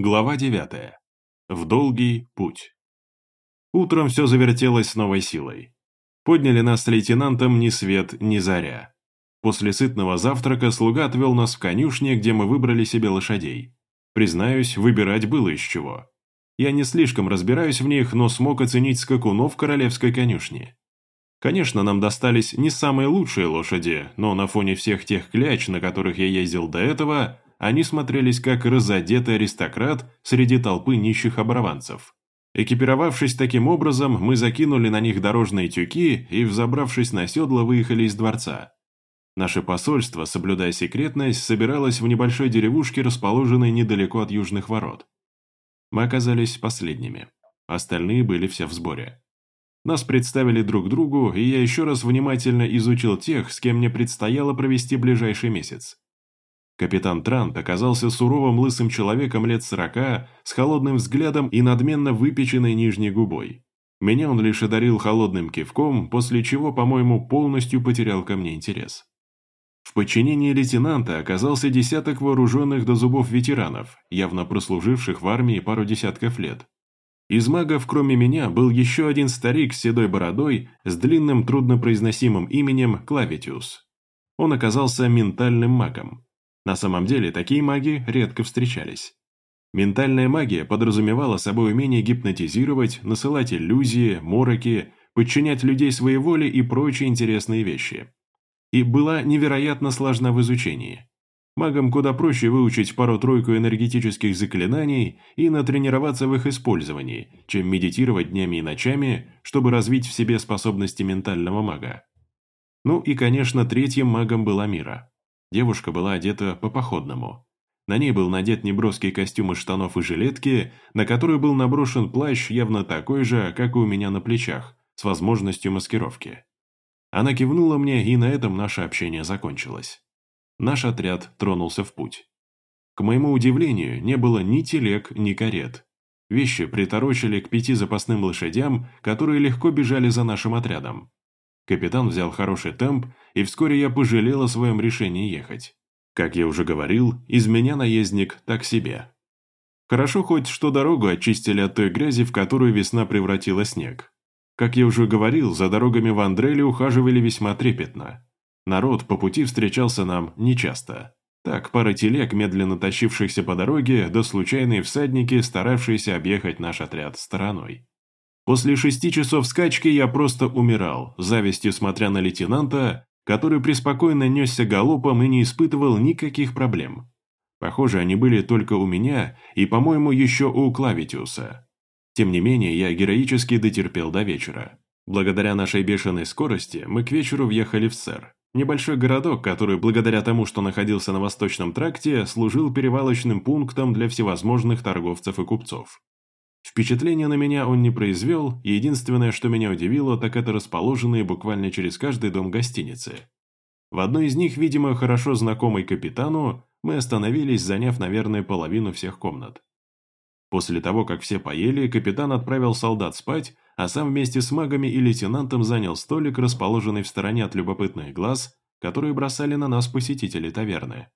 Глава 9. В долгий путь. Утром все завертелось с новой силой. Подняли нас с лейтенантом ни свет, ни заря. После сытного завтрака слуга отвел нас в конюшне, где мы выбрали себе лошадей. Признаюсь, выбирать было из чего. Я не слишком разбираюсь в них, но смог оценить скакунов королевской конюшни. Конечно, нам достались не самые лучшие лошади, но на фоне всех тех кляч, на которых я ездил до этого, они смотрелись как разодетый аристократ среди толпы нищих оборванцев. Экипировавшись таким образом, мы закинули на них дорожные тюки и, взобравшись на седло, выехали из дворца. Наше посольство, соблюдая секретность, собиралось в небольшой деревушке, расположенной недалеко от южных ворот. Мы оказались последними. Остальные были все в сборе. Нас представили друг другу, и я еще раз внимательно изучил тех, с кем мне предстояло провести ближайший месяц. Капитан Трант оказался суровым лысым человеком лет сорока, с холодным взглядом и надменно выпеченной нижней губой. Меня он лишь одарил холодным кивком, после чего, по-моему, полностью потерял ко мне интерес. В подчинении лейтенанта оказался десяток вооруженных до зубов ветеранов, явно прослуживших в армии пару десятков лет. Из магов, кроме меня, был еще один старик с седой бородой, с длинным труднопроизносимым именем Клавитиус. Он оказался ментальным магом. На самом деле, такие маги редко встречались. Ментальная магия подразумевала собой умение гипнотизировать, насылать иллюзии, мороки, подчинять людей своей воле и прочие интересные вещи. И была невероятно сложна в изучении. Магам куда проще выучить пару-тройку энергетических заклинаний и натренироваться в их использовании, чем медитировать днями и ночами, чтобы развить в себе способности ментального мага. Ну и, конечно, третьим магом была Мира. Девушка была одета по-походному. На ней был надет неброский костюм из штанов и жилетки, на который был наброшен плащ явно такой же, как и у меня на плечах, с возможностью маскировки. Она кивнула мне, и на этом наше общение закончилось. Наш отряд тронулся в путь. К моему удивлению, не было ни телег, ни карет. Вещи приторочили к пяти запасным лошадям, которые легко бежали за нашим отрядом. Капитан взял хороший темп, и вскоре я пожалел о своем решении ехать. Как я уже говорил, из меня наездник так себе. Хорошо хоть, что дорогу очистили от той грязи, в которую весна превратила снег. Как я уже говорил, за дорогами в Андреле ухаживали весьма трепетно. Народ по пути встречался нам нечасто. Так, пара телег, медленно тащившихся по дороге, да случайные всадники, старавшиеся объехать наш отряд стороной. После шести часов скачки я просто умирал, завистью смотря на лейтенанта, который преспокойно несся галопом и не испытывал никаких проблем. Похоже, они были только у меня и, по-моему, еще у Клавитиуса. Тем не менее, я героически дотерпел до вечера. Благодаря нашей бешеной скорости мы к вечеру въехали в Сэр. Небольшой городок, который, благодаря тому, что находился на Восточном тракте, служил перевалочным пунктом для всевозможных торговцев и купцов. Впечатление на меня он не произвел, единственное, что меня удивило, так это расположенные буквально через каждый дом гостиницы. В одной из них, видимо, хорошо знакомой капитану, мы остановились, заняв, наверное, половину всех комнат. После того, как все поели, капитан отправил солдат спать, а сам вместе с магами и лейтенантом занял столик, расположенный в стороне от любопытных глаз, которые бросали на нас посетители таверны.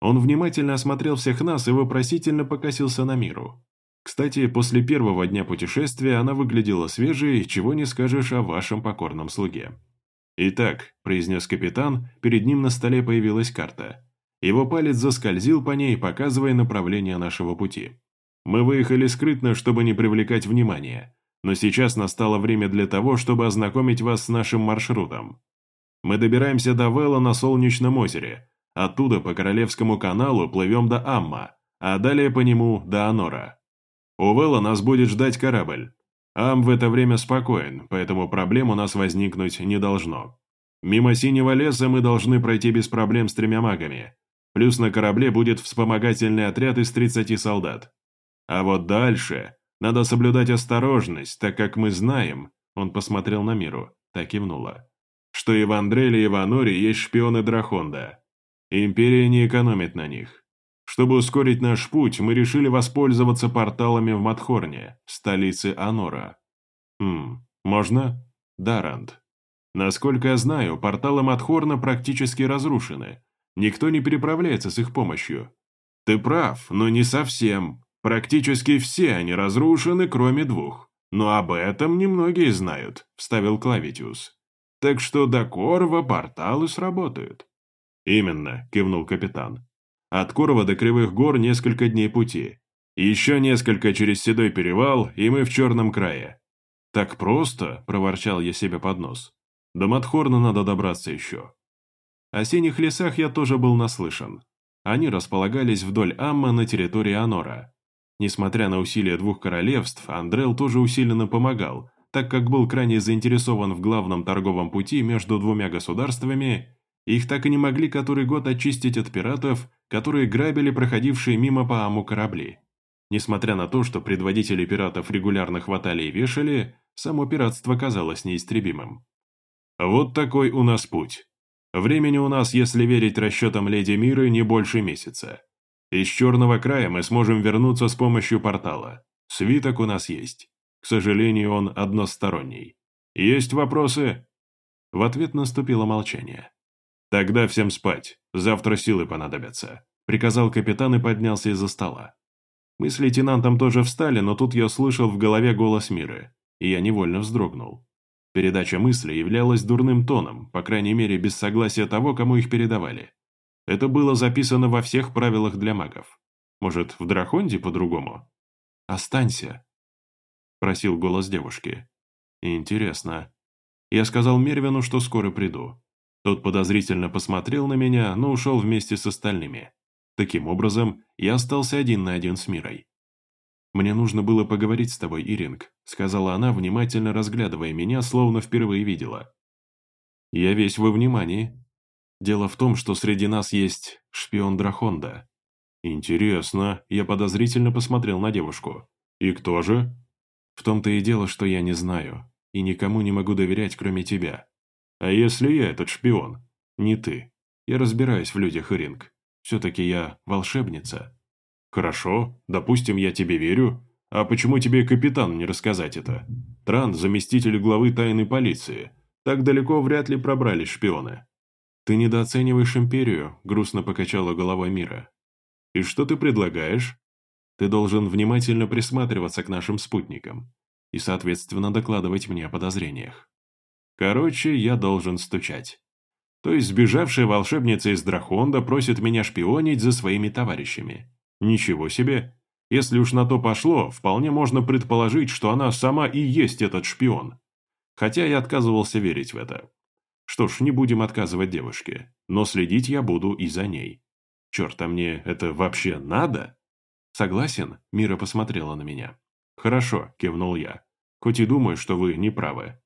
Он внимательно осмотрел всех нас и вопросительно покосился на миру. Кстати, после первого дня путешествия она выглядела свежей, чего не скажешь о вашем покорном слуге. «Итак», – произнес капитан, перед ним на столе появилась карта. Его палец заскользил по ней, показывая направление нашего пути. «Мы выехали скрытно, чтобы не привлекать внимания, но сейчас настало время для того, чтобы ознакомить вас с нашим маршрутом. Мы добираемся до Вэлла на Солнечном озере, оттуда по Королевскому каналу плывем до Амма, а далее по нему до Анора. У Вэлла нас будет ждать корабль. Ам в это время спокоен, поэтому проблем у нас возникнуть не должно. Мимо Синего леса мы должны пройти без проблем с тремя магами. Плюс на корабле будет вспомогательный отряд из 30 солдат. А вот дальше надо соблюдать осторожность, так как мы знаем, он посмотрел на миру, так кивнула, что и в Андреле, и в Аноре есть шпионы Драхонда. Империя не экономит на них. Чтобы ускорить наш путь, мы решили воспользоваться порталами в Матхорне, столице Анора. Хм, можно? Дарант. Насколько я знаю, порталы Матхорна практически разрушены. Никто не переправляется с их помощью. Ты прав, но не совсем. Практически все они разрушены, кроме двух. Но об этом немногие знают», — вставил Клавитиус. «Так что до Корва порталы сработают». «Именно», — кивнул капитан. «От Корва до Кривых гор несколько дней пути. Еще несколько через Седой перевал, и мы в Черном крае». «Так просто?» – проворчал я себе под нос. «До Матхорна надо добраться еще». О синих лесах я тоже был наслышан. Они располагались вдоль Амма на территории Анора. Несмотря на усилия двух королевств, Андрел тоже усиленно помогал, так как был крайне заинтересован в главном торговом пути между двумя государствами, их так и не могли который год очистить от пиратов, которые грабили проходившие мимо по Аму корабли. Несмотря на то, что предводители пиратов регулярно хватали и вешали, само пиратство казалось неистребимым. Вот такой у нас путь. Времени у нас, если верить расчетам Леди Миры, не больше месяца. Из Черного края мы сможем вернуться с помощью портала. Свиток у нас есть. К сожалению, он односторонний. Есть вопросы?» В ответ наступило молчание. «Тогда всем спать. Завтра силы понадобятся», — приказал капитан и поднялся из-за стола. Мы с лейтенантом тоже встали, но тут я слышал в голове голос Миры, и я невольно вздрогнул. Передача мысли являлась дурным тоном, по крайней мере, без согласия того, кому их передавали. Это было записано во всех правилах для магов. Может, в Драхонде по-другому? «Останься», — просил голос девушки. «Интересно». Я сказал Мервину, что скоро приду. Тот подозрительно посмотрел на меня, но ушел вместе с остальными. Таким образом, я остался один на один с Мирой. «Мне нужно было поговорить с тобой, Иринг», — сказала она, внимательно разглядывая меня, словно впервые видела. «Я весь во внимании. Дело в том, что среди нас есть шпион Драхонда». «Интересно», — я подозрительно посмотрел на девушку. «И кто же?» «В том-то и дело, что я не знаю, и никому не могу доверять, кроме тебя». «А если я этот шпион?» «Не ты. Я разбираюсь в людях, Иринг. Все-таки я волшебница». «Хорошо, допустим, я тебе верю. А почему тебе капитан не рассказать это? Тран – заместитель главы тайной полиции. Так далеко вряд ли пробрались шпионы». «Ты недооцениваешь империю», – грустно покачала головой Мира. «И что ты предлагаешь?» «Ты должен внимательно присматриваться к нашим спутникам и, соответственно, докладывать мне о подозрениях. Короче, я должен стучать. То есть сбежавшая волшебница из Драхонда просит меня шпионить за своими товарищами. Ничего себе. Если уж на то пошло, вполне можно предположить, что она сама и есть этот шпион. Хотя я отказывался верить в это. Что ж, не будем отказывать девушке, но следить я буду и за ней. Черт, а мне это вообще надо? Согласен? Мира посмотрела на меня. Хорошо, кивнул я. Хоть и думаю, что вы не правы.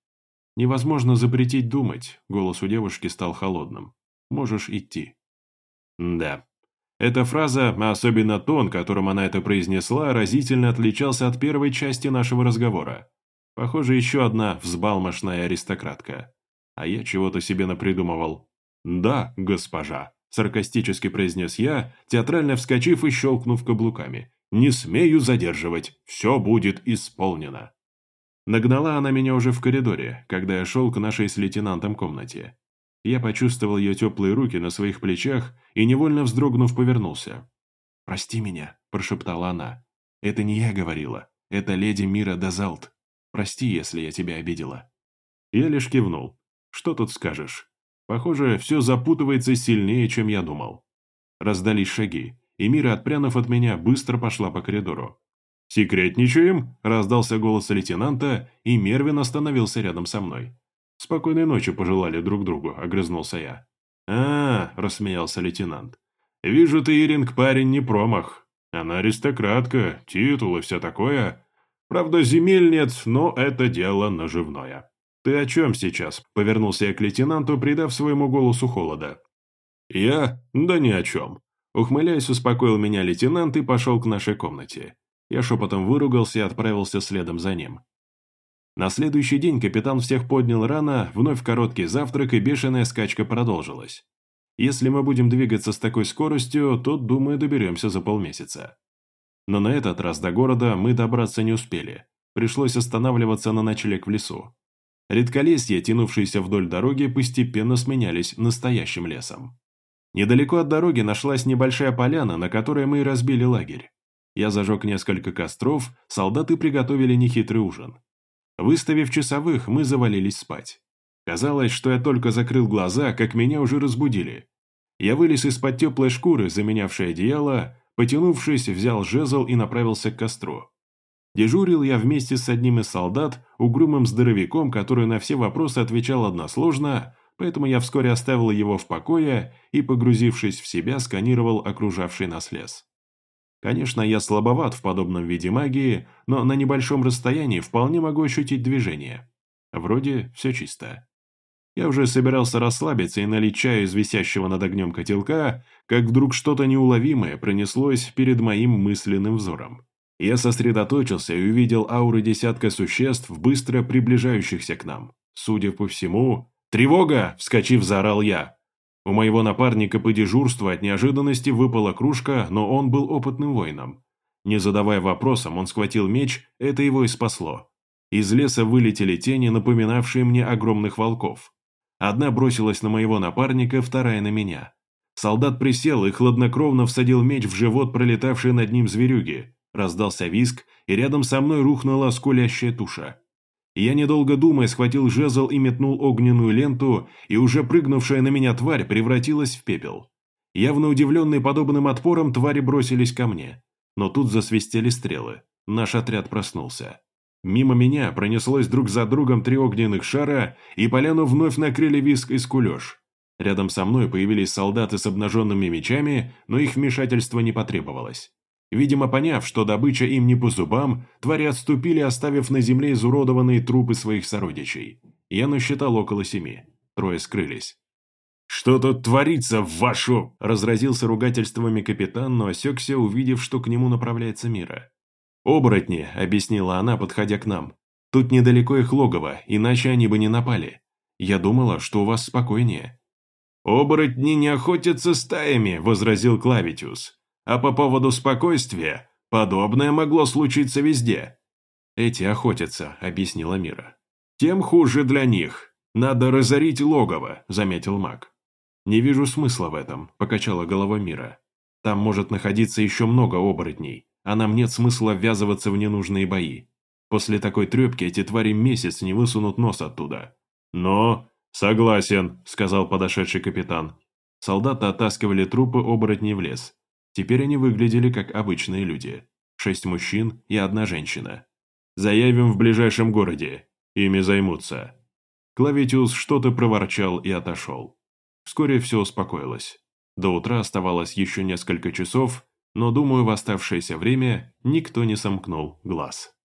«Невозможно запретить думать», — голос у девушки стал холодным. «Можешь идти». Да. Эта фраза, а особенно тон, которым она это произнесла, разительно отличался от первой части нашего разговора. Похоже, еще одна взбалмошная аристократка. А я чего-то себе напридумывал. «Да, госпожа», — саркастически произнес я, театрально вскочив и щелкнув каблуками. «Не смею задерживать, все будет исполнено». Нагнала она меня уже в коридоре, когда я шел к нашей с лейтенантом комнате. Я почувствовал ее теплые руки на своих плечах и, невольно вздрогнув, повернулся. «Прости меня», – прошептала она. «Это не я говорила. Это леди Мира Дазалт. Прости, если я тебя обидела». Я лишь кивнул. «Что тут скажешь? Похоже, все запутывается сильнее, чем я думал». Раздались шаги, и Мира, отпрянув от меня, быстро пошла по коридору. «Секретничаем?» – раздался голос лейтенанта, и Мервин остановился рядом со мной. «Спокойной ночи пожелали друг другу», – огрызнулся я. «А, – рассмеялся лейтенант. «Вижу, ты, Иринг, парень не промах. Она аристократка, титул и все такое. Правда, земель нет, но это дело наживное». «Ты о чем сейчас?» – повернулся я к лейтенанту, придав своему голосу холода. «Я? Да ни о чем». Ухмыляясь, успокоил меня лейтенант и пошел к нашей комнате. Я шепотом выругался и отправился следом за ним. На следующий день капитан всех поднял рано, вновь короткий завтрак и бешеная скачка продолжилась. Если мы будем двигаться с такой скоростью, то, думаю, доберемся за полмесяца. Но на этот раз до города мы добраться не успели. Пришлось останавливаться на ночлег в лесу. Редколесья, тянувшиеся вдоль дороги, постепенно сменялись настоящим лесом. Недалеко от дороги нашлась небольшая поляна, на которой мы разбили лагерь. Я зажег несколько костров, солдаты приготовили нехитрый ужин. Выставив часовых, мы завалились спать. Казалось, что я только закрыл глаза, как меня уже разбудили. Я вылез из-под теплой шкуры, заменявшей одеяло, потянувшись, взял жезл и направился к костру. Дежурил я вместе с одним из солдат, угрюмым здоровяком, который на все вопросы отвечал односложно, поэтому я вскоре оставил его в покое и, погрузившись в себя, сканировал окружавший нас лес. Конечно, я слабоват в подобном виде магии, но на небольшом расстоянии вполне могу ощутить движение. Вроде все чисто. Я уже собирался расслабиться и налить чаю из висящего над огнем котелка, как вдруг что-то неуловимое пронеслось перед моим мысленным взором. Я сосредоточился и увидел ауры десятка существ, быстро приближающихся к нам. Судя по всему... «Тревога!» – вскочив, заорал я. У моего напарника по дежурству от неожиданности выпала кружка, но он был опытным воином. Не задавая вопросом, он схватил меч, это его и спасло. Из леса вылетели тени, напоминавшие мне огромных волков. Одна бросилась на моего напарника, вторая на меня. Солдат присел и хладнокровно всадил меч в живот пролетавшей над ним зверюги. Раздался виск, и рядом со мной рухнула скулящая туша. Я, недолго думая, схватил жезл и метнул огненную ленту, и уже прыгнувшая на меня тварь превратилась в пепел. Явно удивленные подобным отпором, твари бросились ко мне. Но тут засвистели стрелы. Наш отряд проснулся. Мимо меня пронеслось друг за другом три огненных шара, и поляну вновь накрыли виск и скулеж. Рядом со мной появились солдаты с обнаженными мечами, но их вмешательство не потребовалось. Видимо, поняв, что добыча им не по зубам, твари отступили, оставив на земле изуродованные трупы своих сородичей. Я насчитал около семи. Трое скрылись. «Что тут творится, в вашу?» – разразился ругательствами капитан, но осекся, увидев, что к нему направляется Мира. «Оборотни», — объяснила она, подходя к нам. «Тут недалеко их логово, иначе они бы не напали. Я думала, что у вас спокойнее». «Оборотни не охотятся стаями», — возразил Клавитиус. «А по поводу спокойствия, подобное могло случиться везде». «Эти охотятся», — объяснила Мира. «Тем хуже для них. Надо разорить логово», — заметил маг. «Не вижу смысла в этом», — покачала головой Мира. «Там может находиться еще много оборотней а нам нет смысла ввязываться в ненужные бои. После такой трепки эти твари месяц не высунут нос оттуда. «Но...» «Согласен», — сказал подошедший капитан. Солдаты оттаскивали трупы оборотней в лес. Теперь они выглядели как обычные люди. Шесть мужчин и одна женщина. «Заявим в ближайшем городе. Ими займутся». Клавитиус что-то проворчал и отошел. Вскоре все успокоилось. До утра оставалось еще несколько часов, но, думаю, в оставшееся время никто не сомкнул глаз.